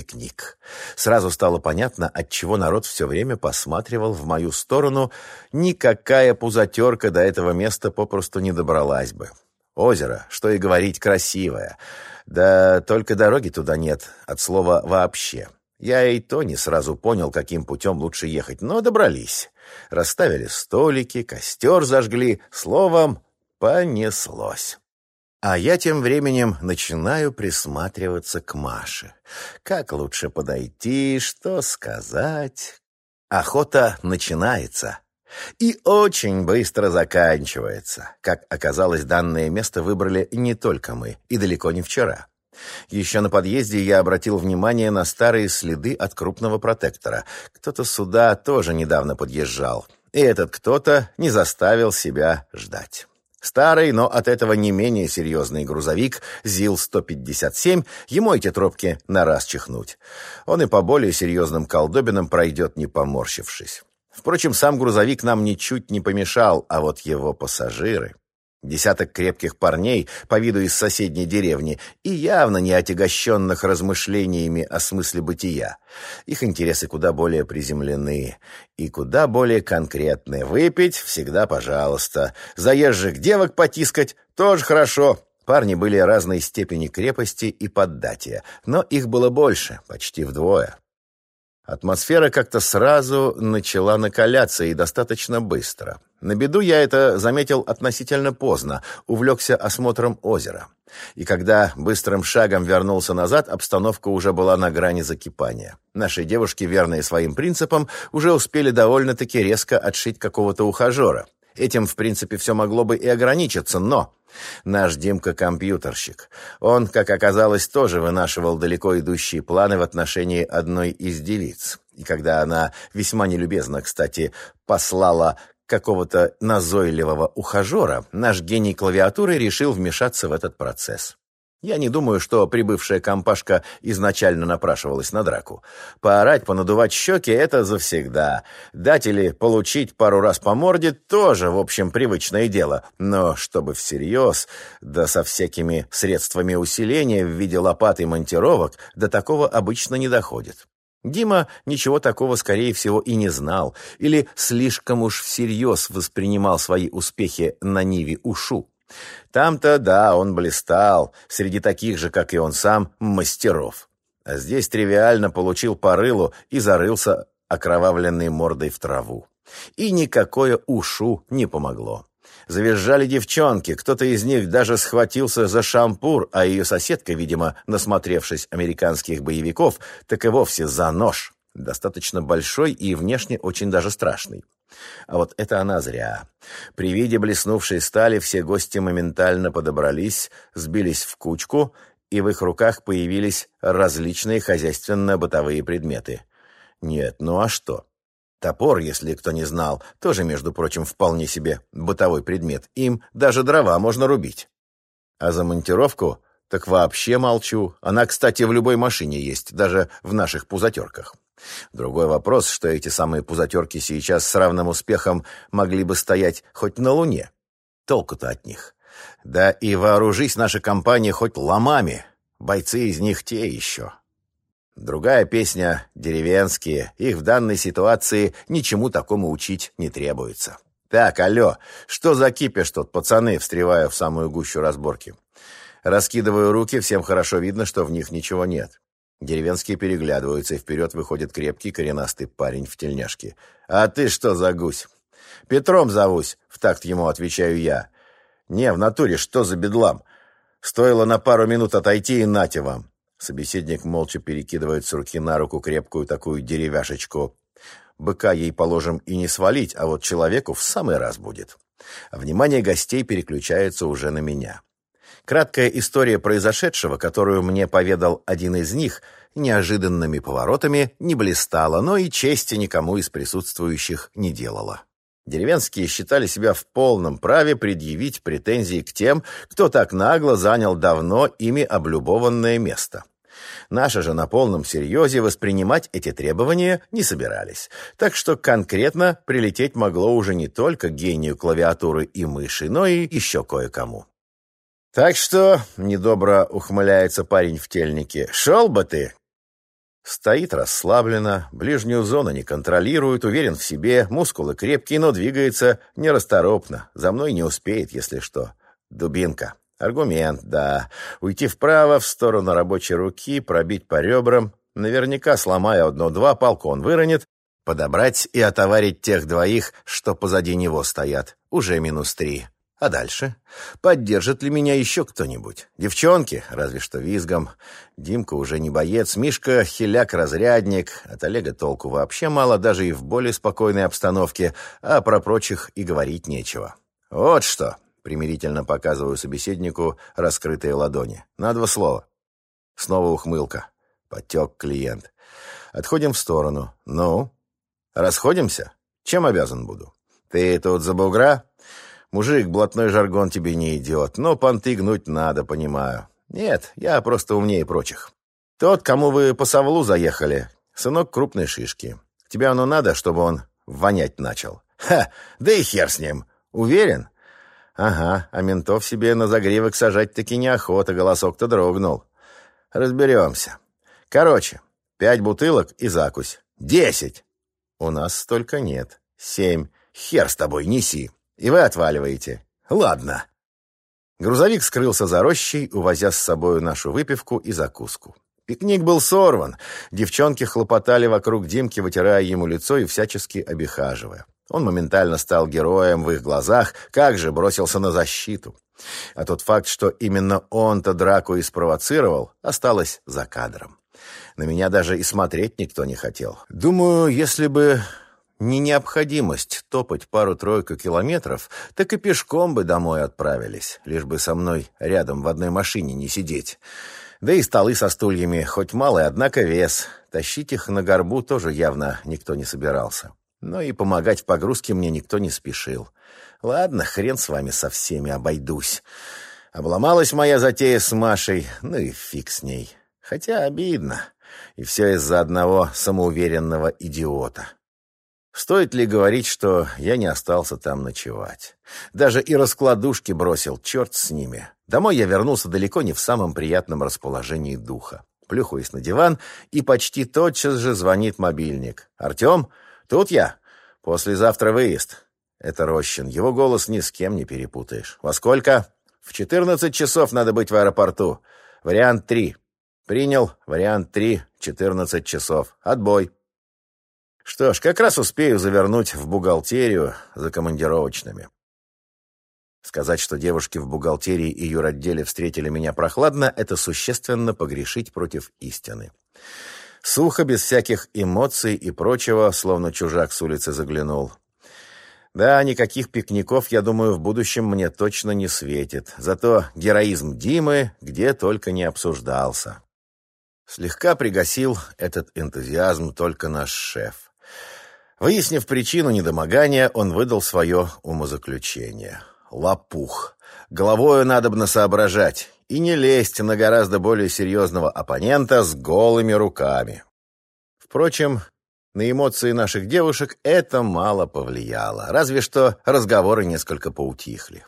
пикник. Сразу стало понятно, отчего народ все время посматривал в мою сторону. Никакая пузатерка до этого места попросту не добралась бы. Озеро, что и говорить, красивое. Да только дороги туда нет, от слова «вообще». Я и то не сразу понял, каким путем лучше ехать, но добрались. Расставили столики, костер зажгли, словом, понеслось. А я тем временем начинаю присматриваться к Маше. Как лучше подойти, что сказать? Охота начинается. И очень быстро заканчивается. Как оказалось, данное место выбрали не только мы, и далеко не вчера. Еще на подъезде я обратил внимание на старые следы от крупного протектора. Кто-то сюда тоже недавно подъезжал. И этот кто-то не заставил себя ждать. Старый, но от этого не менее серьезный грузовик ЗИЛ-157, ему эти тропки на раз чихнуть. Он и по более серьезным колдобинам пройдет, не поморщившись. Впрочем, сам грузовик нам ничуть не помешал, а вот его пассажиры... Десяток крепких парней, по виду из соседней деревни, и явно не отягощенных размышлениями о смысле бытия. Их интересы куда более приземлены и куда более конкретны. Выпить всегда пожалуйста. Заезжих девок потискать тоже хорошо. Парни были разной степени крепости и поддатия, но их было больше, почти вдвое. Атмосфера как-то сразу начала накаляться и достаточно быстро. На беду я это заметил относительно поздно, увлекся осмотром озера. И когда быстрым шагом вернулся назад, обстановка уже была на грани закипания. Наши девушки, верные своим принципам, уже успели довольно-таки резко отшить какого-то ухажера. Этим, в принципе, все могло бы и ограничиться, но... Наш Димка компьютерщик. Он, как оказалось, тоже вынашивал далеко идущие планы в отношении одной из девиц. И когда она, весьма нелюбезно, кстати, послала какого-то назойливого ухажера, наш гений клавиатуры решил вмешаться в этот процесс. Я не думаю, что прибывшая компашка изначально напрашивалась на драку. Поорать, понадувать щеки — это завсегда. Дать или получить пару раз по морде — тоже, в общем, привычное дело. Но чтобы всерьез, да со всякими средствами усиления в виде лопат и монтировок, до такого обычно не доходит. Дима ничего такого, скорее всего, и не знал, или слишком уж всерьез воспринимал свои успехи на Ниве Ушу. Там-то, да, он блистал, среди таких же, как и он сам, мастеров. А здесь тривиально получил порылу и зарылся окровавленной мордой в траву. И никакое ушу не помогло. Завизжали девчонки, кто-то из них даже схватился за шампур, а ее соседка, видимо, насмотревшись американских боевиков, так и вовсе за нож, достаточно большой и внешне очень даже страшный. А вот это она зря. При виде блеснувшей стали все гости моментально подобрались, сбились в кучку, и в их руках появились различные хозяйственно-бытовые предметы. Нет, ну а что? Топор, если кто не знал, тоже, между прочим, вполне себе бытовой предмет. Им даже дрова можно рубить. А за монтировку так вообще молчу. Она, кстати, в любой машине есть, даже в наших пузатерках. Другой вопрос, что эти самые пузатерки сейчас с равным успехом могли бы стоять хоть на Луне. Толку-то от них. Да и вооружись наша компания хоть ломами. Бойцы из них те еще. Другая песня — деревенские. Их в данной ситуации ничему такому учить не требуется. «Так, алло, что за кипиш тут, пацаны?» встревая в самую гущу разборки. Раскидываю руки, всем хорошо видно, что в них ничего нет. Деревенские переглядываются, и вперед выходит крепкий коренастый парень в тельняшке. «А ты что за гусь?» «Петром зовусь», — в такт ему отвечаю я. «Не, в натуре, что за бедлам? Стоило на пару минут отойти, и нате вам». Собеседник молча перекидывает с руки на руку крепкую такую деревяшечку. Быка ей, положим, и не свалить, а вот человеку в самый раз будет. Внимание гостей переключается уже на меня. Краткая история произошедшего, которую мне поведал один из них, неожиданными поворотами не блистала, но и чести никому из присутствующих не делала. Деревенские считали себя в полном праве предъявить претензии к тем, кто так нагло занял давно ими облюбованное место. Наши же на полном серьезе воспринимать эти требования не собирались, так что конкретно прилететь могло уже не только гению клавиатуры и мыши, но и еще кое-кому. Так что, недобро ухмыляется парень в тельнике, шел бы ты. Стоит расслабленно, ближнюю зону не контролирует, уверен в себе, мускулы крепкие, но двигается нерасторопно. За мной не успеет, если что. Дубинка. Аргумент, да. Уйти вправо, в сторону рабочей руки, пробить по ребрам. Наверняка, сломая одно-два, палку он выронит. Подобрать и отоварить тех двоих, что позади него стоят. Уже минус три. А дальше? Поддержит ли меня еще кто-нибудь? Девчонки, разве что визгом. Димка уже не боец, Мишка хиляк-разрядник. От Олега толку вообще мало, даже и в более спокойной обстановке, а про прочих и говорить нечего. Вот что, примирительно показываю собеседнику раскрытые ладони. На два слова. Снова ухмылка. Потек клиент. Отходим в сторону. Ну? Расходимся? Чем обязан буду? Ты тут за бугра? Мужик, блатной жаргон тебе не идет, но понты гнуть надо, понимаю. Нет, я просто умнее прочих. Тот, кому вы по совлу заехали, сынок крупной шишки. Тебе оно надо, чтобы он вонять начал? Ха, да и хер с ним. Уверен? Ага, а ментов себе на загривок сажать таки неохота, голосок-то дрогнул. Разберемся. Короче, пять бутылок и закусь. Десять! У нас столько нет. Семь. Хер с тобой, неси и вы отваливаете. Ладно. Грузовик скрылся за рощей, увозя с собой нашу выпивку и закуску. Пикник был сорван. Девчонки хлопотали вокруг Димки, вытирая ему лицо и всячески обихаживая. Он моментально стал героем в их глазах, как же бросился на защиту. А тот факт, что именно он-то драку и спровоцировал, осталось за кадром. На меня даже и смотреть никто не хотел. Думаю, если бы не необходимость топать пару-тройку километров, так и пешком бы домой отправились, лишь бы со мной рядом в одной машине не сидеть. Да и столы со стульями, хоть малый, однако вес. Тащить их на горбу тоже явно никто не собирался. Но и помогать в погрузке мне никто не спешил. Ладно, хрен с вами со всеми, обойдусь. Обломалась моя затея с Машей, ну и фиг с ней. Хотя обидно. И все из-за одного самоуверенного идиота. Стоит ли говорить, что я не остался там ночевать? Даже и раскладушки бросил, черт с ними. Домой я вернулся далеко не в самом приятном расположении духа. Плюхаюсь на диван, и почти тотчас же звонит мобильник. «Артем? Тут я. Послезавтра выезд». Это Рощин. Его голос ни с кем не перепутаешь. «Во сколько?» «В четырнадцать часов надо быть в аэропорту. Вариант три». «Принял. Вариант три. Четырнадцать часов. Отбой». Что ж, как раз успею завернуть в бухгалтерию за командировочными. Сказать, что девушки в бухгалтерии и юротделе встретили меня прохладно, это существенно погрешить против истины. Сухо, без всяких эмоций и прочего, словно чужак с улицы заглянул. Да, никаких пикников, я думаю, в будущем мне точно не светит. Зато героизм Димы где только не обсуждался. Слегка пригасил этот энтузиазм только наш шеф. Выяснив причину недомогания, он выдал свое умозаключение. Лопух. Головою надобно соображать и не лезть на гораздо более серьезного оппонента с голыми руками. Впрочем, на эмоции наших девушек это мало повлияло, разве что разговоры несколько поутихли.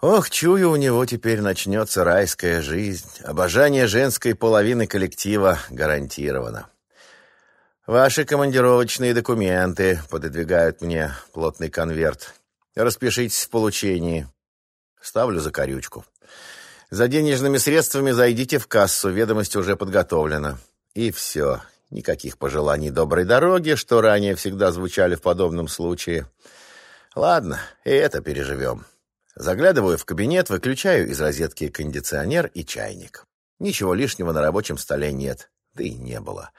Ох, чую, у него теперь начнется райская жизнь. Обожание женской половины коллектива гарантировано. «Ваши командировочные документы», — пододвигают мне плотный конверт. «Распишитесь в получении». Ставлю за корючку. За денежными средствами зайдите в кассу, ведомость уже подготовлена. И все. Никаких пожеланий доброй дороги, что ранее всегда звучали в подобном случае. Ладно, и это переживем. Заглядываю в кабинет, выключаю из розетки кондиционер и чайник. Ничего лишнего на рабочем столе нет да и не было.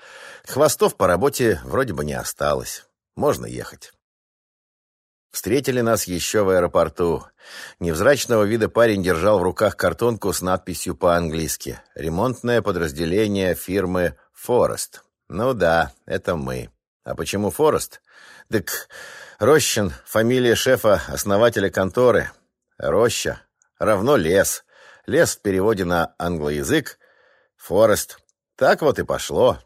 Хвостов по работе вроде бы не осталось. Можно ехать. Встретили нас еще в аэропорту. Невзрачного вида парень держал в руках картонку с надписью по-английски «Ремонтное подразделение фирмы «Форест». Ну да, это мы. А почему «Форест»? Так Рощин, фамилия шефа, основателя конторы. Роща равно лес. Лес в переводе на англоязык — «Форест». Так вот и пошло.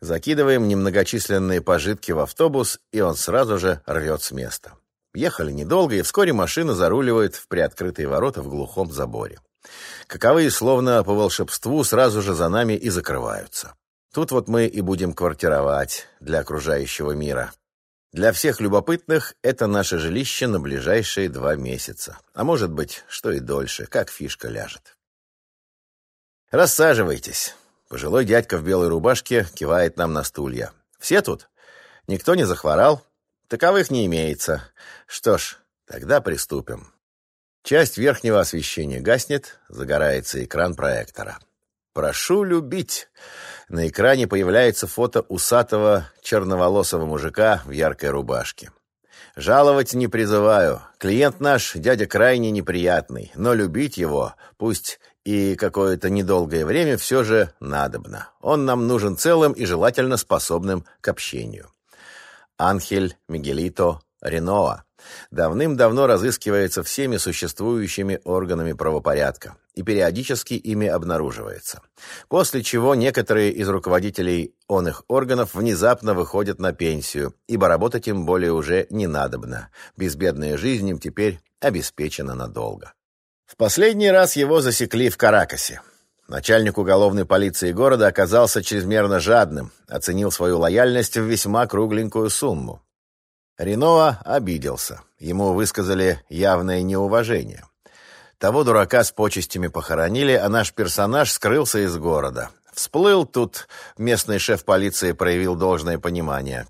Закидываем немногочисленные пожитки в автобус, и он сразу же рвет с места. Ехали недолго, и вскоре машина заруливает в приоткрытые ворота в глухом заборе. Каковые, словно по волшебству, сразу же за нами и закрываются. Тут вот мы и будем квартировать для окружающего мира. Для всех любопытных это наше жилище на ближайшие два месяца. А может быть, что и дольше, как фишка ляжет. Рассаживайтесь. Пожилой дядька в белой рубашке кивает нам на стулья. Все тут? Никто не захворал? Таковых не имеется. Что ж, тогда приступим. Часть верхнего освещения гаснет, загорается экран проектора. «Прошу любить». На экране появляется фото усатого черноволосого мужика в яркой рубашке. Жаловать не призываю. Клиент наш, дядя крайне неприятный, но любить его, пусть и какое-то недолгое время, все же надобно. Он нам нужен целым и желательно способным к общению. Анхель Мигелито Реноа давным-давно разыскивается всеми существующими органами правопорядка и периодически ими обнаруживается. После чего некоторые из руководителей он их органов внезапно выходят на пенсию, ибо работать им более уже не надобно. Безбедная жизнь им теперь обеспечена надолго. В последний раз его засекли в Каракасе. Начальник уголовной полиции города оказался чрезмерно жадным, оценил свою лояльность в весьма кругленькую сумму. Реноа обиделся. Ему высказали явное неуважение. Того дурака с почестями похоронили, а наш персонаж скрылся из города. Всплыл тут, местный шеф полиции проявил должное понимание.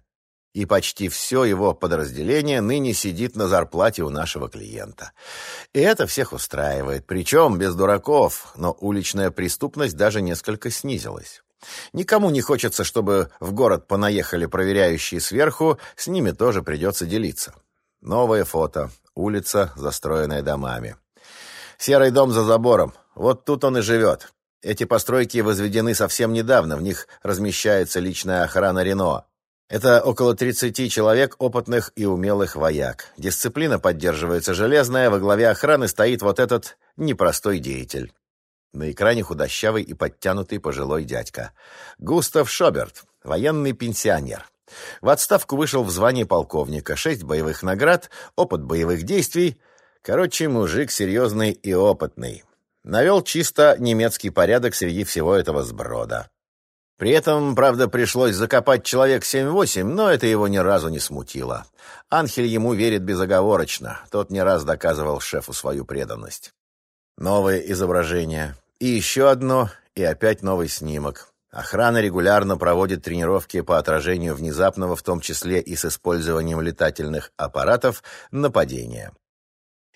И почти все его подразделение ныне сидит на зарплате у нашего клиента. И это всех устраивает, причем без дураков, но уличная преступность даже несколько снизилась. Никому не хочется, чтобы в город понаехали проверяющие сверху, с ними тоже придется делиться. Новое фото. Улица, застроенная домами. Серый дом за забором. Вот тут он и живет. Эти постройки возведены совсем недавно, в них размещается личная охрана Рено. Это около 30 человек опытных и умелых вояк. Дисциплина поддерживается железная, во главе охраны стоит вот этот непростой деятель. На экране худощавый и подтянутый пожилой дядька. Густав Шоберт, военный пенсионер. В отставку вышел в звании полковника, шесть боевых наград, опыт боевых действий. Короче, мужик серьезный и опытный. Навел чисто немецкий порядок среди всего этого сброда. При этом, правда, пришлось закопать человек 7-8, но это его ни разу не смутило. Анхель ему верит безоговорочно. Тот не раз доказывал шефу свою преданность. Новое изображение. И еще одно, и опять новый снимок. Охрана регулярно проводит тренировки по отражению внезапного, в том числе и с использованием летательных аппаратов, нападения.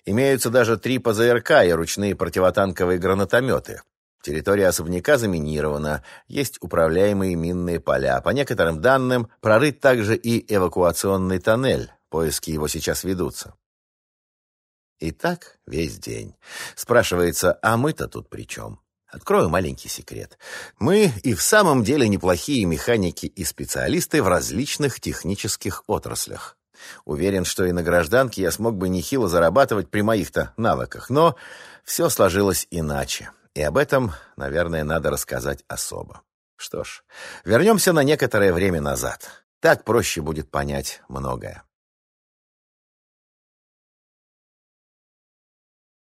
Имеются даже три ПЗРК и ручные противотанковые гранатометы. Территория особняка заминирована, есть управляемые минные поля. По некоторым данным, прорыт также и эвакуационный тоннель. Поиски его сейчас ведутся. И так весь день. Спрашивается, а мы-то тут при чем? Открою маленький секрет. Мы и в самом деле неплохие механики и специалисты в различных технических отраслях. Уверен, что и на гражданке я смог бы нехило зарабатывать при моих-то навыках, но все сложилось иначе. И об этом, наверное, надо рассказать особо. Что ж, вернемся на некоторое время назад. Так проще будет понять многое.